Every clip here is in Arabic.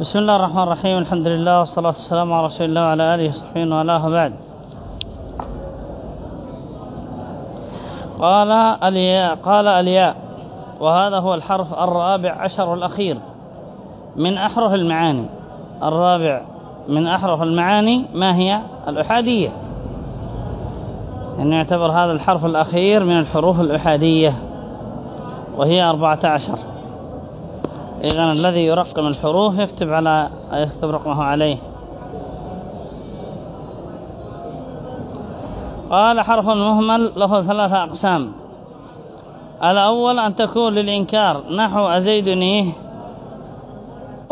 بسم الله الرحمن الرحيم الحمد لله والصلاة والسلام على رسول الله وعلى آله وصحبه وعلاه بعد قال الياء قال الياء وهذا هو الحرف الرابع عشر الأخير من أحرف المعاني الرابع من أحرف المعاني ما هي الأحادية يعني يعتبر هذا الحرف الأخير من الحروف الأحادية وهي أربعة عشر. إذن الذي يرقم الحروف يكتب على يكتب رقمه عليه. قال حرف مهمل له ثلاثة أقسام. الأول أن تكون للإنكار. نحو أزيدني.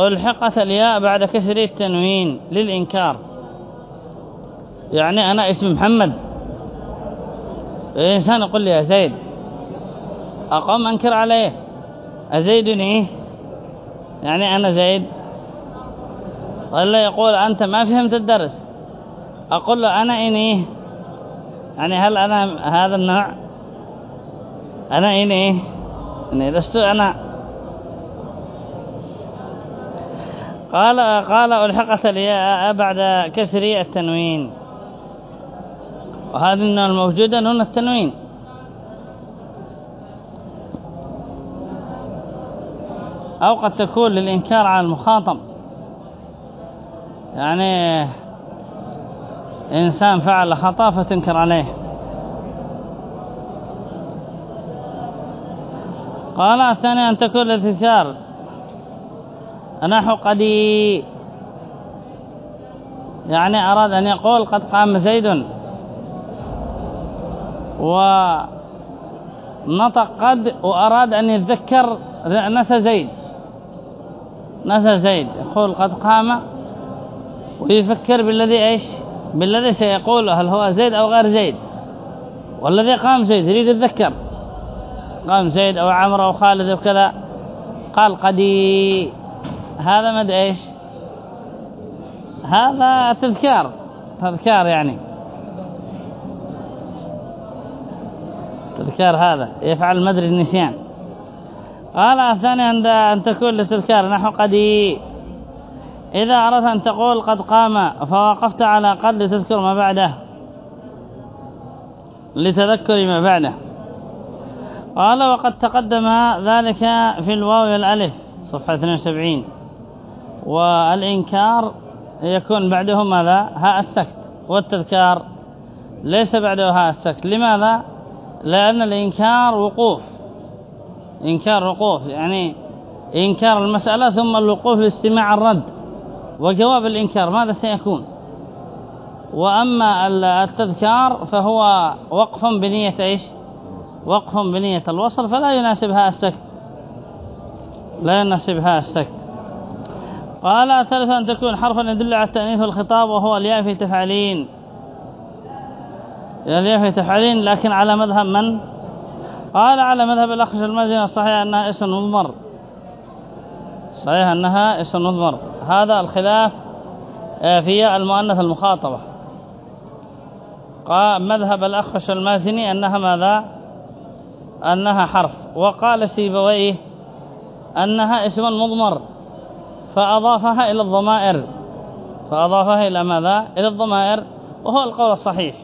ألحقت الياء بعد كسر التنوين. للإنكار. يعني أنا اسم محمد. إنسان يقول لي يا زيد. أقوم أنكر عليه. أزيدني. يعني أنا زيد ولا يقول أنت ما فهمت الدرس. أقول له أنا إني يعني هل أنا هذا النوع؟ أنا إني إني لست أنا. قال قال ألحقت الياء بعد كسر التنوين. وهذه النوع الموجودة نون التنوين. أو قد تكون للإنكار على المخاطب. يعني إنسان فعل خطأ فتنكر عليه. قال الثاني أن تكون للتذكار نحو قدي يعني أراد أن يقول قد قام زيد. ونطق قد وأراد أن يتذكر نسى زيد. نسى زيد يقول قد قام ويفكر بالذي إيش؟ بالذي سيقوله هل هو زيد أو غير زيد. والذي قام زيد يريد يتذكر. قام زيد أو عمرو أو خالد وكذا قال قدي هذا مد إيش؟ هذا تذكار تذكار يعني. تذكار هذا يفعل مدري النسيان. قال الثاني أن تكون لتذكار نحو قدي إذا أردت أن تقول قد قام فوقفت على قد لتذكر ما بعده. لتذكر ما بعده. قال وقد تقدم ذلك في الواو والألف صفحة 72 والإنكار يكون بعده ماذا؟ هاء السكت. والتذكار ليس بعده هاء السكت. لماذا؟ لأن الإنكار وقوف. إنكار وقوف يعني إنكار المسألة ثم الوقوف لاستماع الرد وجواب الإنكار ماذا سيكون؟ وأما التذكار فهو وقف بنية إيش؟ وقف بنية الوصل فلا يناسبها السكت. لا يناسبها السكت. قال ثالثا أن تكون حرفا يدل على التأنيث والخطاب وهو الياء في تفعلين. الياء في تفعلين لكن على مذهب من؟ قال على مذهب الأخش المازني الصحيح أنها اسم مضمر. صحيح أنها اسم مضمر. هذا الخلاف آه، في المؤنث المخاطبة. قال مذهب الأخش المازني أنها ماذا؟ أنها حرف. وقال سيبويه أنها اسم مضمر. فأضافها إلى الضمائر. فأضافها إلى ماذا؟ إلى الضمائر. وهو القول الصحيح.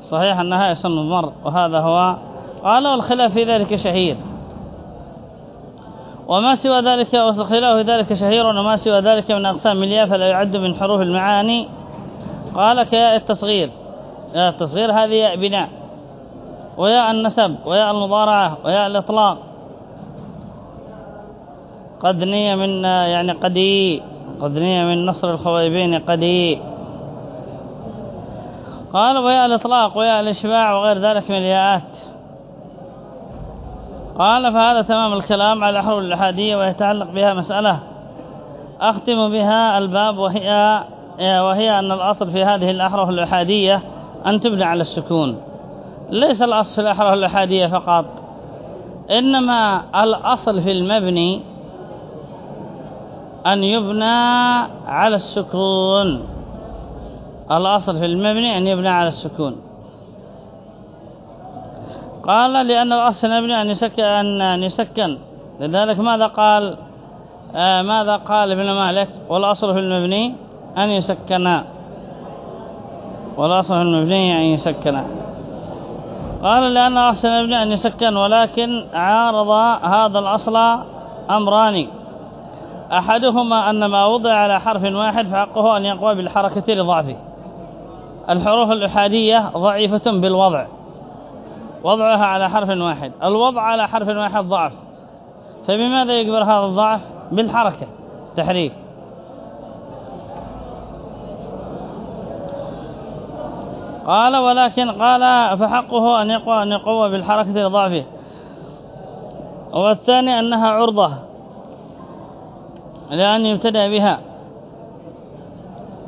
صحيح أنها اسم مضمر. وهذا هو قال والخلاف في ذلك شهير. وما سوى ذلك والخلاف في ذلك شهير وما سوى ذلك من أقسام الياء فلا يعد من حروف المعاني. قال كياء التصغير. ياء التصغير هذه ياء بناء وياء النسب وياء المضارعة وياء الإطلاق. قد نية من يعني قدي قد نية من نصر الخويبين قدي قال وياء الإطلاق وياء الإشباع وغير ذلك من الياءات. قال فهذا تمام الكلام على حول الأحادية ويتعلق بها مسألة. أختم بها الباب وهي وهي أن الأصل في هذه الأحرف الأحادية أن تبنى على السكون. ليس الأصل في الأحرف الأحادية فقط إنما الأصل في المبني أن يبنى على السكون. الأصل في المبني أن يبنى على السكون. قال لأن الأصل نبني أن يسكن, أن يسكن. لذلك ماذا قال؟ آه ماذا قال ابن مالك؟ والأصل في المبني أن يسكن. والأصل في المبني أن يسكن. قال لأن أصل المبني أن يسكن ولكن عارض هذا الأصل أمران. أحدهما أن ما وضع على حرف واحد فحقه أن يقوى بالحركة لضعفه. الحروف الأحادية ضعيفة بالوضع. وضعها على حرف واحد. الوضع على حرف واحد ضعف. فبماذا يكبر هذا الضعف؟ بالحركة. تحريك. قال ولكن قال فحقه أن يقوى, أن يقوى بالحركة لضعفه. والثاني أنها عرضة لأن يبتدأ بها.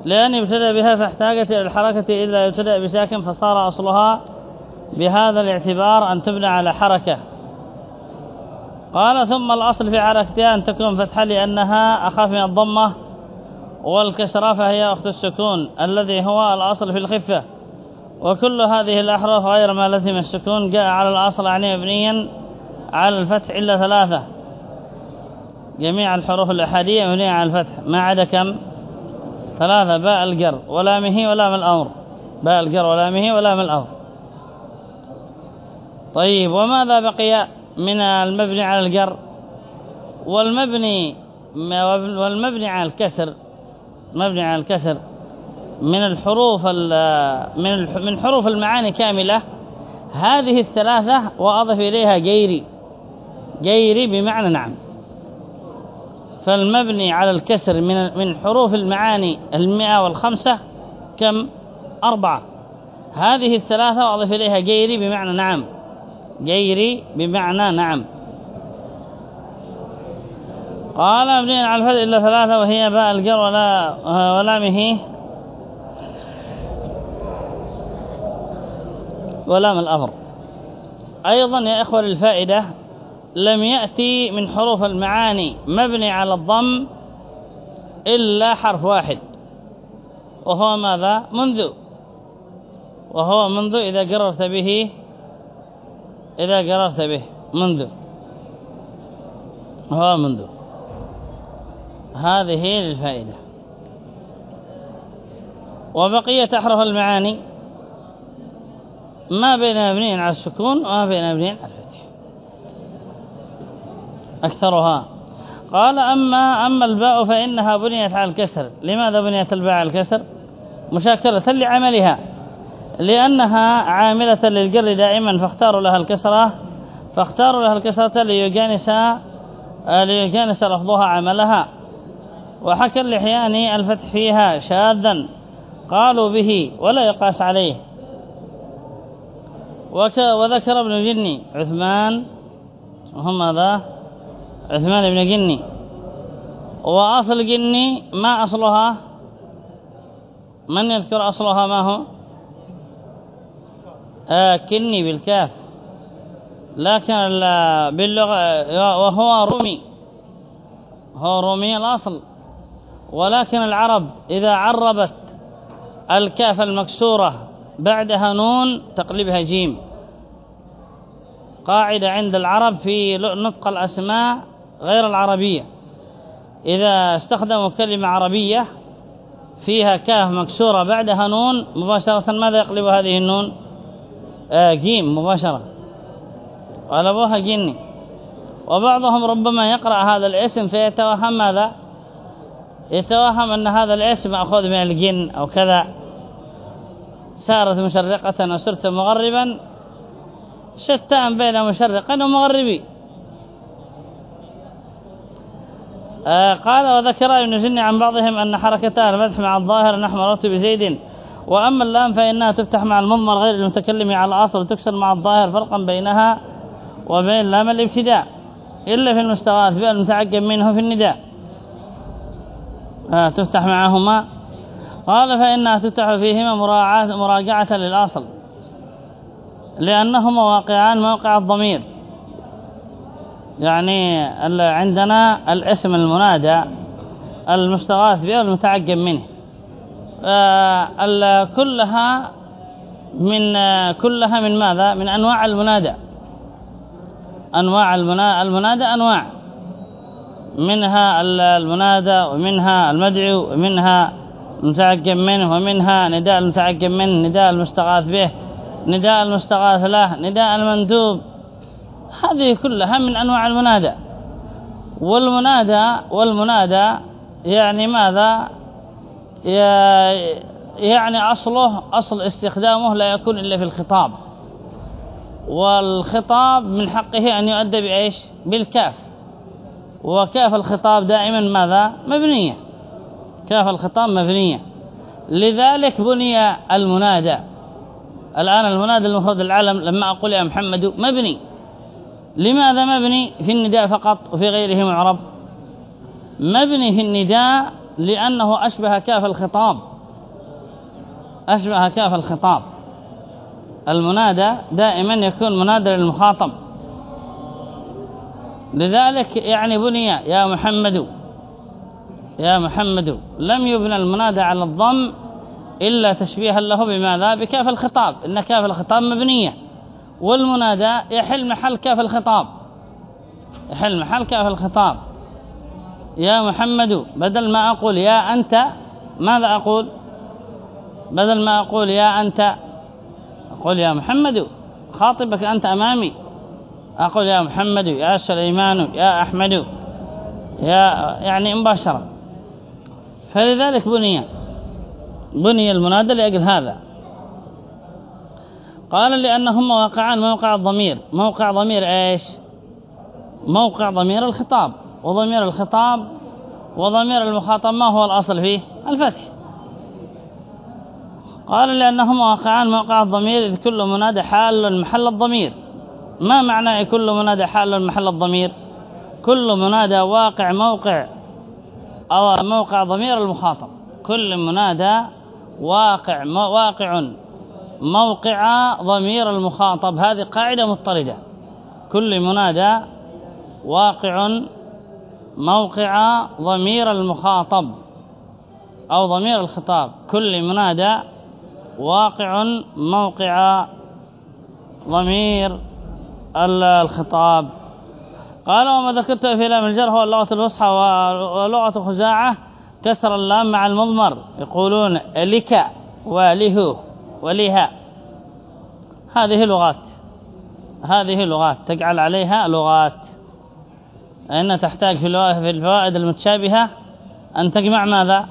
لأن يبتدأ بها فاحتاجت إلى الحركة إلا يبتدأ بساكن فصار أصلها بهذا الاعتبار أن تبنى على حركة. قال ثم الأصل في حركتها أن تكون فتحة لأنها أخاف من الضمة والكسرة فهي أخت السكون الذي هو الأصل في الخفة. وكل هذه الأحرف غير ما لزم السكون جاء على الأصل يعني مبنيا على الفتح إلا ثلاثة. جميع الحروف الأحادية مبنية على الفتح ما عدا كم؟ ثلاثة باء الجر ولامه ولام الأمر. باء الجر ولامه ولام الأمر. طيب وماذا بقي من المبني على الجر؟ والمبني والمبني على الكسر مبني على الكسر من الحروف من من حروف المعاني كاملة. هذه الثلاثة وأضف إليها جيري جيري بمعنى نعم. فالمبني على الكسر من من حروف المعاني المئة والخمسة كم؟ أربعة. هذه الثلاثة وأضف إليها جيري بمعنى نعم. جيري بمعنى نعم. قال مبني على الفتح إلا ثلاثة وهي باء الجر ولا ولامه ولام الأمر. أيضا يا إخوة للفائدة لم يأتي من حروف المعاني مبني على الضم إلا حرف واحد وهو ماذا؟ منذ. وهو منذ إذا قررت به إذا قررت به منذ. هو منذ. هذه للفائدة وبقية أحرف المعاني. ما بين مبني على السكون وما بين مبني على الفتح. أكثرها. قال أما أما الباء فإنها بنيت على الكسر. لماذا بنيت الباء على الكسر؟ مشاكلة لعملها. لأنها عاملة للجر دائما فاختاروا لها الكسرة فاختاروا لها الكسرة ليجانس ليجانس لفظها عملها. وحكى اللحياني الفتح فيها شاذا. قالوا به ولا يقاس عليه. وذكر ابن جني عثمان. وهم هذا؟ عثمان بن جني. وأصل جني ما أصلها؟ من يذكر أصلها؟ ما هو؟ كني بالكاف. لكن باللغة وهو رومي. هو رومي الأصل. ولكن العرب إذا عربت الكاف المكسورة بعدها نون تقلبها جيم. قاعدة عند العرب في نطق الأسماء غير العربية. إذا استخدموا كلمة عربية فيها كاف مكسورة بعدها نون مباشرة ماذا يقلب هذه النون؟ آه جيم مباشرة. قلبوها جني. وبعضهم ربما يقرأ هذا الاسم فيتوهم ماذا؟ يتوهم أن هذا الاسم مأخوذ من الجن أو كذا. سارت مشرقة وصرت مغربا. شتان بين مشرقا ومغربي. آه قال وذكر ابن جني عن بعضهم أن حركتها المدح مع الظاهر نحو مررت بزيد وأما اللام فإنها تفتح مع المضمر غير المتكلم على الأصل وتكسر مع الظاهر فرقا بينها وبين لام الابتداء إلا في المستغاث بأن المتعجب منه في النداء. آه تفتح معهما. قال فإنها تفتح فيهما مراعاة مراجعة للأصل لأنهما واقعان موقع الضمير. يعني عندنا الاسم المنادى المستغاث به والمتعجب منه. كلها من كلها من ماذا؟ من أنواع المنادى. أنواع المنادى أنواع. منها المنادى ومنها المدعو ومنها المتعجب منه ومنها نداء المتعجب منه نداء المستغاث به نداء المستغاث له نداء المندوب. هذه كلها من أنواع المنادى. والمنادى والمنادى يعني ماذا؟ يعني أصله أصل استخدامه لا يكون إلا في الخطاب. والخطاب من حقه أن يؤدى بإيش بالكاف. وكاف الخطاب دائما ماذا؟ مبنية. كاف الخطاب مبنية. لذلك بني المنادى. الآن المنادى المفرد العالم لما أقول يا محمد مبني. لماذا مبني؟ في النداء فقط وفي غيره معرب. مبني في النداء لأنه أشبه كاف الخطاب. أشبه كاف الخطاب. المنادى دائما يكون منادى للمخاطب. لذلك يعني بني يا محمد يا محمد لم يبنى المنادى على الضم إلا تشبيها له بماذا؟ بكاف الخطاب. إن كاف الخطاب مبنية. والمنادى يحل محل كاف الخطاب. يحل محل كاف الخطاب. يا محمد بدل ما أقول يا أنت ماذا أقول؟ بدل ما أقول يا أنت أقول يا محمد خاطبك أنت أمامي. أقول يا محمد يا سليمان يا أحمد يا يعني مباشرة. فلذلك بني بني المنادى لأجل هذا. قال لأنهم مواقعان موقع الضمير. موقع ضمير إيش؟ موقع ضمير الخطاب. وضمير الخطاب وضمير المخاطب ما هو الأصل فيه؟ الفتح. قال لأنهم مواقعان موقع الضمير إذ كل منادى حال محل الضمير. ما معنى كل منادى حال محل الضمير؟ كل منادى واقع موقع أو موقع ضمير المخاطب. كل منادى واقع واقع موقع ضمير المخاطب. هذه قاعدة مضطردة. كل منادى واقع موقع ضمير المخاطب أو ضمير الخطاب. كل منادى واقع موقع ضمير الخطاب. قال وما ذكرت في لام الجر هو اللغة الفصحى ولغة خزاعة كسر اللام مع المضمر. يقولون لك وله ولها هذه لغات هذه لغات تجعل عليها لغات. أن تحتاج في الفوائد المتشابهة أن تجمع ماذا؟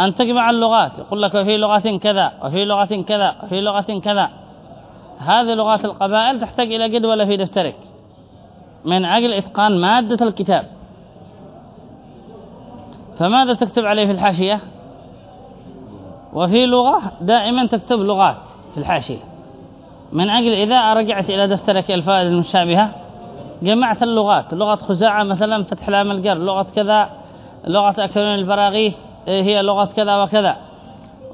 أن تجمع اللغات. يقول لك وفي لغة كذا وفي لغة كذا وفي لغة كذا. هذه لغات القبائل تحتاج إلى جدول في دفترك. من أجل إتقان مادة الكتاب. فماذا تكتب عليه في الحاشية؟ وفي لغة دائما تكتب لغات في الحاشية. من أجل إذا رجعت إلى دفترك الفائدة المشابهة جمعت اللغات لغة خزاعة مثلا فتح لام الجر لغة كذا لغة أكرون البراغي هي لغة كذا وكذا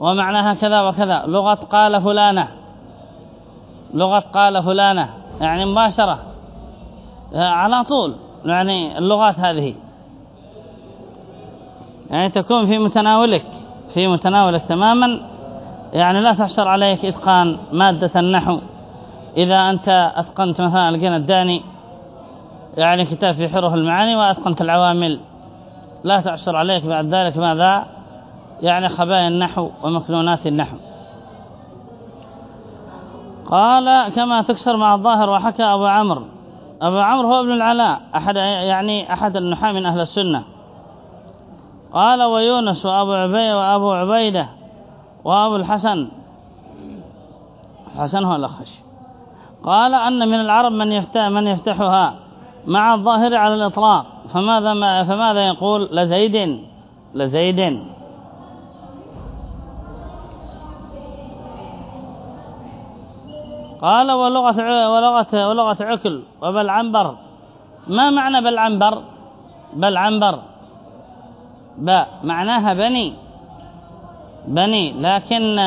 ومعناها كذا وكذا. لغة قال فلانة لغة قال فلانة يعني مباشرة على طول يعني اللغات هذه. يعني تكون في متناولك في متناولك تماما. يعني لا تحشر عليك إتقان مادة النحو. إذا أنت أتقنت مثلا القنا الداني يعني كتاب في حروف المعاني وأتقنت العوامل. لا تعشر عليك بعد ذلك ماذا؟ يعني خبايا النحو ومكنونات النحو. قال كما تكسر مع الظاهر وحكى أبو عمرو. أبو عمرو هو ابن العلاء أحد يعني أحد النحاة من أهل السنة. قال ويونس وأبو عبيدة وأبو عبيدة وأبو الحسن. الحسن هو الأخش قال أن من العرب من يفتح من يفتحها. مع الظاهر على الإطلاق. فماذا ما فماذا يقول لزيد؟ لزيد. قال ولغة ولغة ولغة عكل وبلعنبر ما معنى بلعنبر بلعنبر باء معناها بني. بني. لكن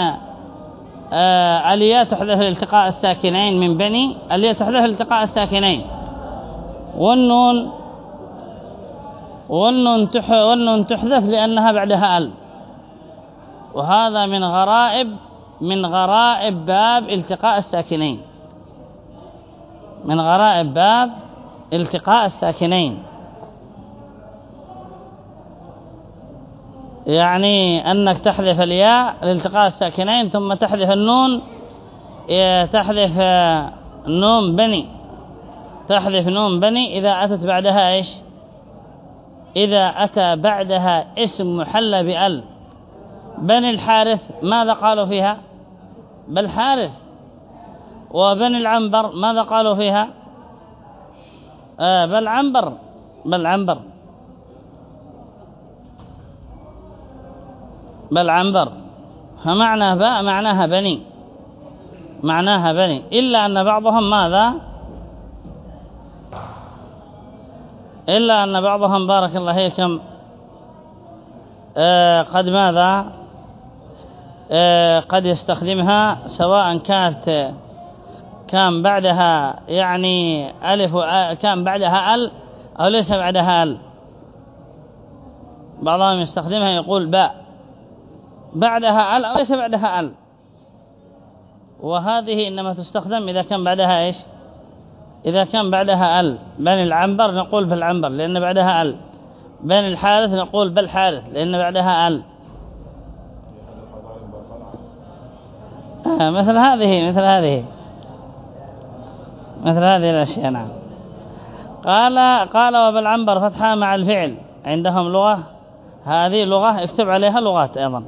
آه أليات تحذف الالتقاء الساكنين من بني؟ أليات تحذف الالتقاء الساكنين. والنون والنون, تح والنون تحذف لأنها بعدها ال. وهذا من غرائب من غرائب باب التقاء الساكنين. من غرائب باب التقاء الساكنين. يعني أنك تحذف الياء لالتقاء الساكنين ثم تحذف النون تحذف آه، النون بني. تحذف نون بني إذا أتت بعدها إيش؟ إذا أتى بعدها اسم محل بأل. بني الحارث ماذا قالوا فيها؟ بل حارث. وبني العنبر ماذا قالوا فيها؟ آه بل عنبر. بل عنبر. بل عنبر. فمعنى باء معناها بني. معناها بني. إلا أن بعضهم ماذا؟ إلا أن بعضهم بارك الله فيكم. آه قد ماذا؟ آه قد يستخدمها سواء كانت كان بعدها يعني ألف كان بعدها أل أو ليس بعدها أل. بعضهم يستخدمها يقول باء بعدها أل أو ليس بعدها أل. وهذه إنما تستخدم إذا كان بعدها إيش؟ إذا كان بعدها ال بني العنبر نقول بالعنبر لأن بعدها ال. بني الحارث نقول بالحارث لأن بعدها ال. آه مثل هذه مثل هذه. مثل هذه الأشياء نعم. قال قال وبالعنبر فتحة مع الفعل. عندهم لغة؟ هذه لغة اكتب عليها لغات أيضا.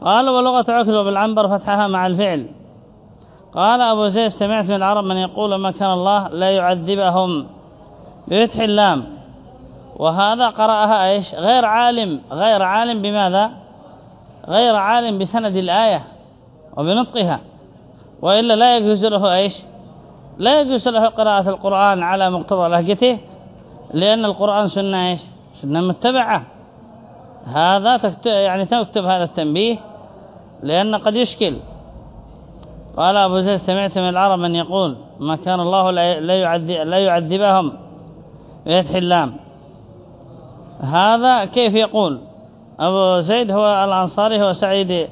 قال ولغة عكل بالعنبر فتحها مع الفعل. قال أبو زيد سمعت من العرب من يقول ما كان الله لا يعذبهم بفتح اللام. وهذا قرأها إيش؟ غير عالم. غير عالم بماذا؟ غير عالم بسند الآية وبنطقها. وإلا لا يجوز له إيش؟ لا يجوز له قراءة القرآن على مقتضى لهجته لأن القرآن سنة إيش؟ سنة متبعة. هذا تكتب يعني تكتب هذا التنبيه لأن قد يشكل. قال أبو زيد سمعت من العرب من يقول ما كان الله لا لا يعذبهم بفتح اللام. هذا كيف يقول؟ أبو زيد هو الأنصاري هو سعيد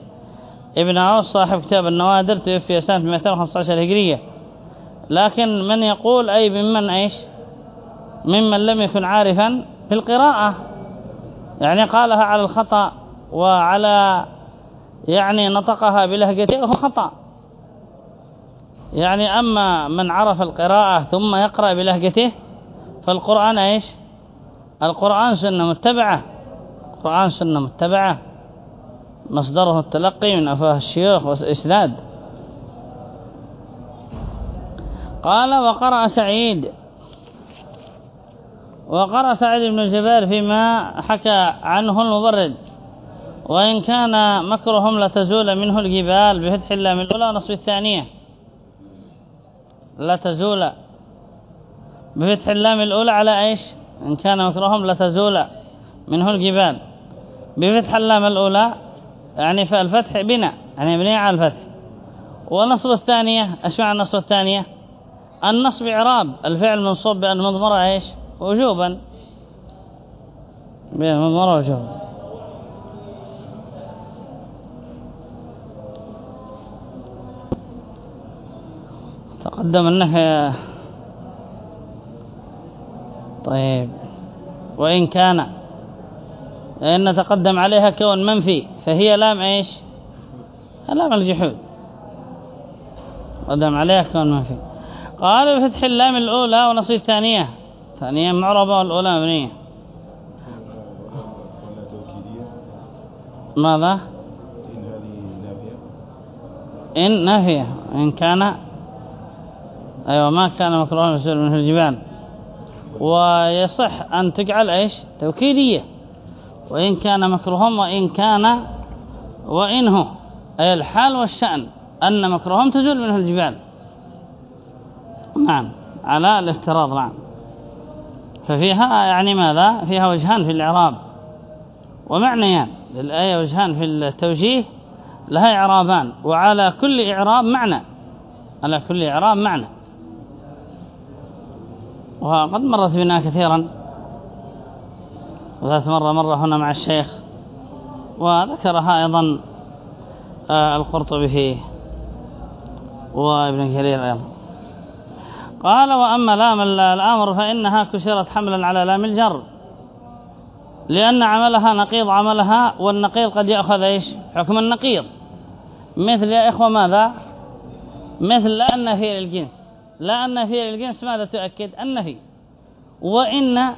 ابن عوف صاحب كتاب النوادر توفي سنة 215 هجرية. لكن من يقول أي ممن إيش؟ ممن لم يكن عارفا في القراءة. يعني قالها على الخطأ وعلى يعني نطقها بلهجته خطأ يعني أما من عرف القراءة ثم يقرأ بلهجته فالقرآن إيش؟ القرآن سنة متبعة. القرآن سنة متبعة. مصدره التلقي من أفواه الشيوخ والإسناد. قال وقرأ سعيد. وقرأ سعيد بن جبير فيما حكى عنه المبرد. وإن كان مكرهم لتزول منه الجبال بفتح اللام الأولى ونصف الثانية. لا تزول. بفتح اللام الأولى على إيش؟ إن كان مكرهم لتزول منه الجبال. بفتح اللام الأولى يعني فالفتح بنا يعني بناء على الفتح. ونصب الثانية أشمع النصب الثانية؟ النصب إعراب. الفعل منصوب بأن مضمرة إيش؟ وجوبا. بأن مضمرة وجوبا. تقدم النهي طيب. وإن كان لأن تقدم عليها كون منفي فهي لام إيش؟ لام الجحود. قدم عليها كون منفي. قال بفتح اللام الأولى ونصيب الثانية ثانية معربة والأولى مبنية. ماذا؟ إن نافية. إن كان أيوة ما كان مكروه نزول منه الجبال. ويصح أن تجعل إيش؟ توكيدية. وإن كان مكروهم وإن كان وإنه. أي الحال والشأن أن مكروهم تزول منه الجبال. نعم على الافتراض نعم. ففيها يعني ماذا؟ فيها وجهان في الإعراب. ومعنيان. للآية وجهان في التوجيه لها إعرابان. وعلى كل إعراب معنى. على كل إعراب معنى. وقد مرت بنا كثيرا وذات مرة مرة هنا مع الشيخ وذكرها أيضا آه، القرطبي فيه وابن كرير أيضا. قال وأما لام الأمر فإنها كسرت حملا على لام الجر لأن عملها نقيض عملها والنقيض قد يأخذ إيش؟ حكم النقيض. مثل يا إخوة ماذا؟ مثل لا النفي للجنس لا النفي للجنس ماذا تؤكد؟ النفي وإن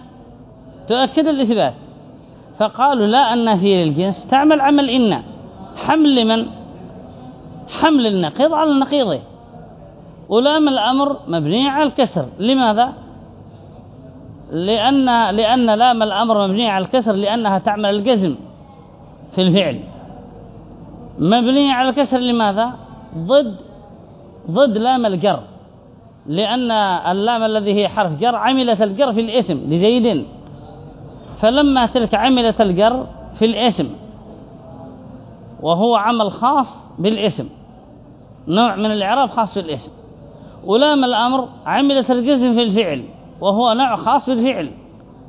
تؤكد الإثبات. فقالوا لا النفي للجنس تعمل عمل إن. حمل لمن حمل النقيض على النقيضه ولام الأمر مبني على الكسر. لماذا؟ لأن, لأن لام الأمر مبني على الكسر لأنها تعمل الجزم في الفعل. مبني على الكسر لماذا؟ ضد ضد لام الجر. لأن اللام الذي هي حرف جر عملت الجر في الاسم لزيد فلما تلك عملت الجر في الاسم وهو عمل خاص بالاسم نوع من الإعراب خاص بالاسم ولام الأمر عملت الجزم في الفعل وهو نوع خاص بالفعل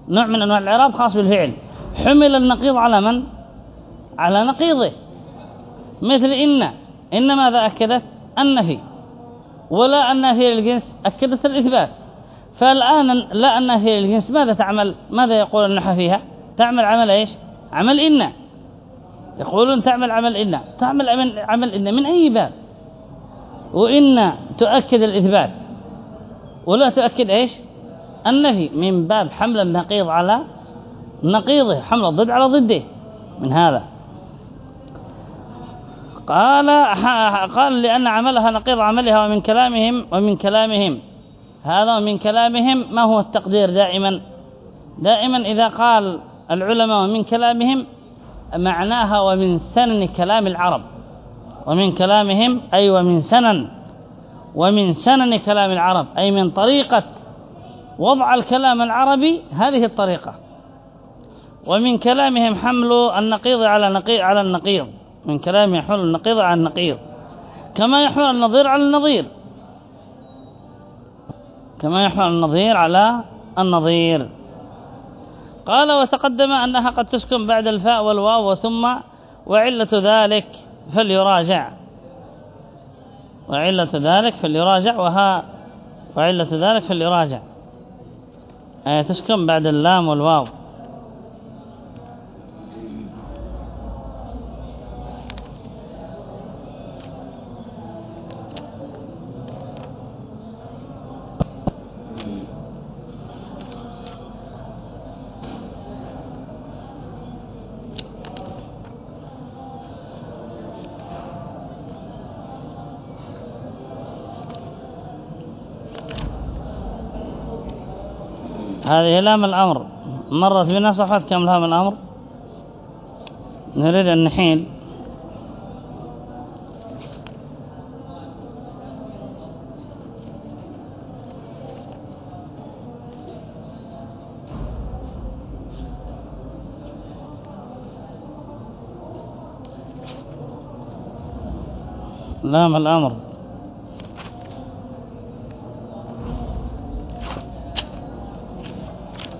نوع من أنواع الإعراب خاص بالفعل حمل النقيض على من؟ على نقيضه مثل إن إن ماذا أكدت؟ النفي ولا النافية للجنس أكدت الإثبات. فالآن لا النافية للجنس ماذا تعمل؟ ماذا يقول النحو فيها؟ تعمل عمل إيش؟ عمل إن يقولون تعمل عمل إن تعمل عمل, عمل إن من أي باب؟ وإن تؤكد الإثبات. ولا تؤكد إيش؟ النفي. من باب حمل النقيض على نقيضه حمل الضد على ضده. من هذا. قال قال لأن عملها نقيض عملها ومن كلامهم ومن كلامهم. هذا ومن كلامهم ما هو التقدير دائما؟ دائما إذا قال العلماء ومن كلامهم معناها ومن سنن كلام العرب. ومن كلامهم أي ومن سنن. ومن سنن كلام العرب أي من طريقة وضع الكلام العربي هذه الطريقة. ومن كلامهم حمل النقيض على نقيض على النقيض. من كلام يحمل النقيض على النقيض. كما يحمل النظير على النظير. كما يحمل النظير على النظير. قال وتقدم أنها قد تسكن بعد الفاء والواو وثم وعلة ذلك فليراجع. وعلة ذلك فليراجع وها وعلة ذلك فليراجع. أي تسكن بعد اللام والواو. هذه لام الأمر. مرت بنا صفحة كم لام الأمر؟ نريد أن نحيل. لام الأمر.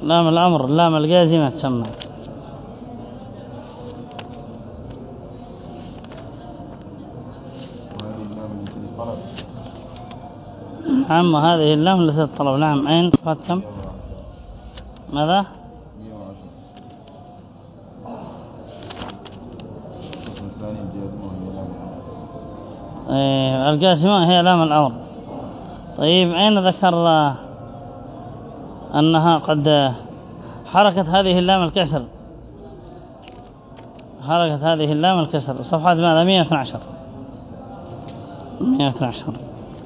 لام الأمر لام الجازمة تسمى. نعم هذه اللام التي تطلب نعم أين صفات كم؟ ماذا؟ إيه الجاسمة هي لام الأمر. طيب أين ذكر أنها قد حركت هذه اللام الكسر. حركت هذه اللام الكسر. صفحة ماذا؟ 112 112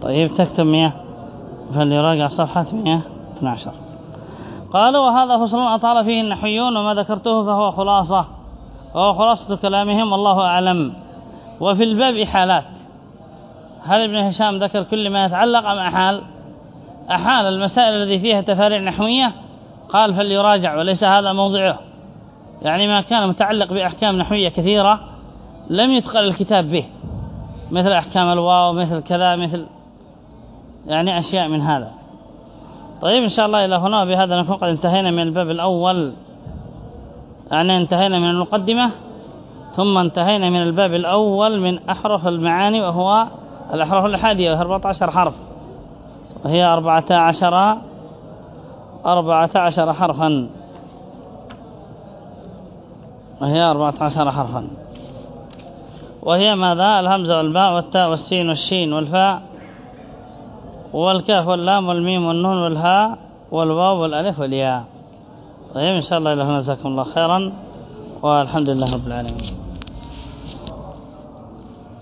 طيب تكتب 100 فليراجع صفحة 112 قال وهذا فصل أطال فيه النحويون وما ذكرته فهو خلاصة. وهو خلاصة كلامهم والله أعلم. وفي الباب حالات. هل ابن هشام ذكر كل ما يتعلق مع حال أحال المسائل الذي فيها تفاريع نحوية قال فليراجع وليس هذا موضعه. يعني ما كان متعلق بأحكام نحوية كثيرة لم يدخل الكتاب به مثل أحكام الواو مثل كذا مثل يعني أشياء من هذا. طيب إن شاء الله إلى هنا. بهذا نكون قد انتهينا من الباب الأول. يعني انتهينا من المقدمة ثم انتهينا من الباب الأول من أحرف المعاني وهو الأحرف الحادية وهي 14 حرف. وهي أربعة عشر أربعة عشر حرفا. وهي أربعة عشر حرفا. وهي ماذا؟ الهمزة والباء والتاء والسين والشين والفاء والكاف واللام والميم والنون والهاء والواو والألف والياء. طيب إن شاء الله إلى هنا جزاكم الله خيرا والحمد لله رب العالمين.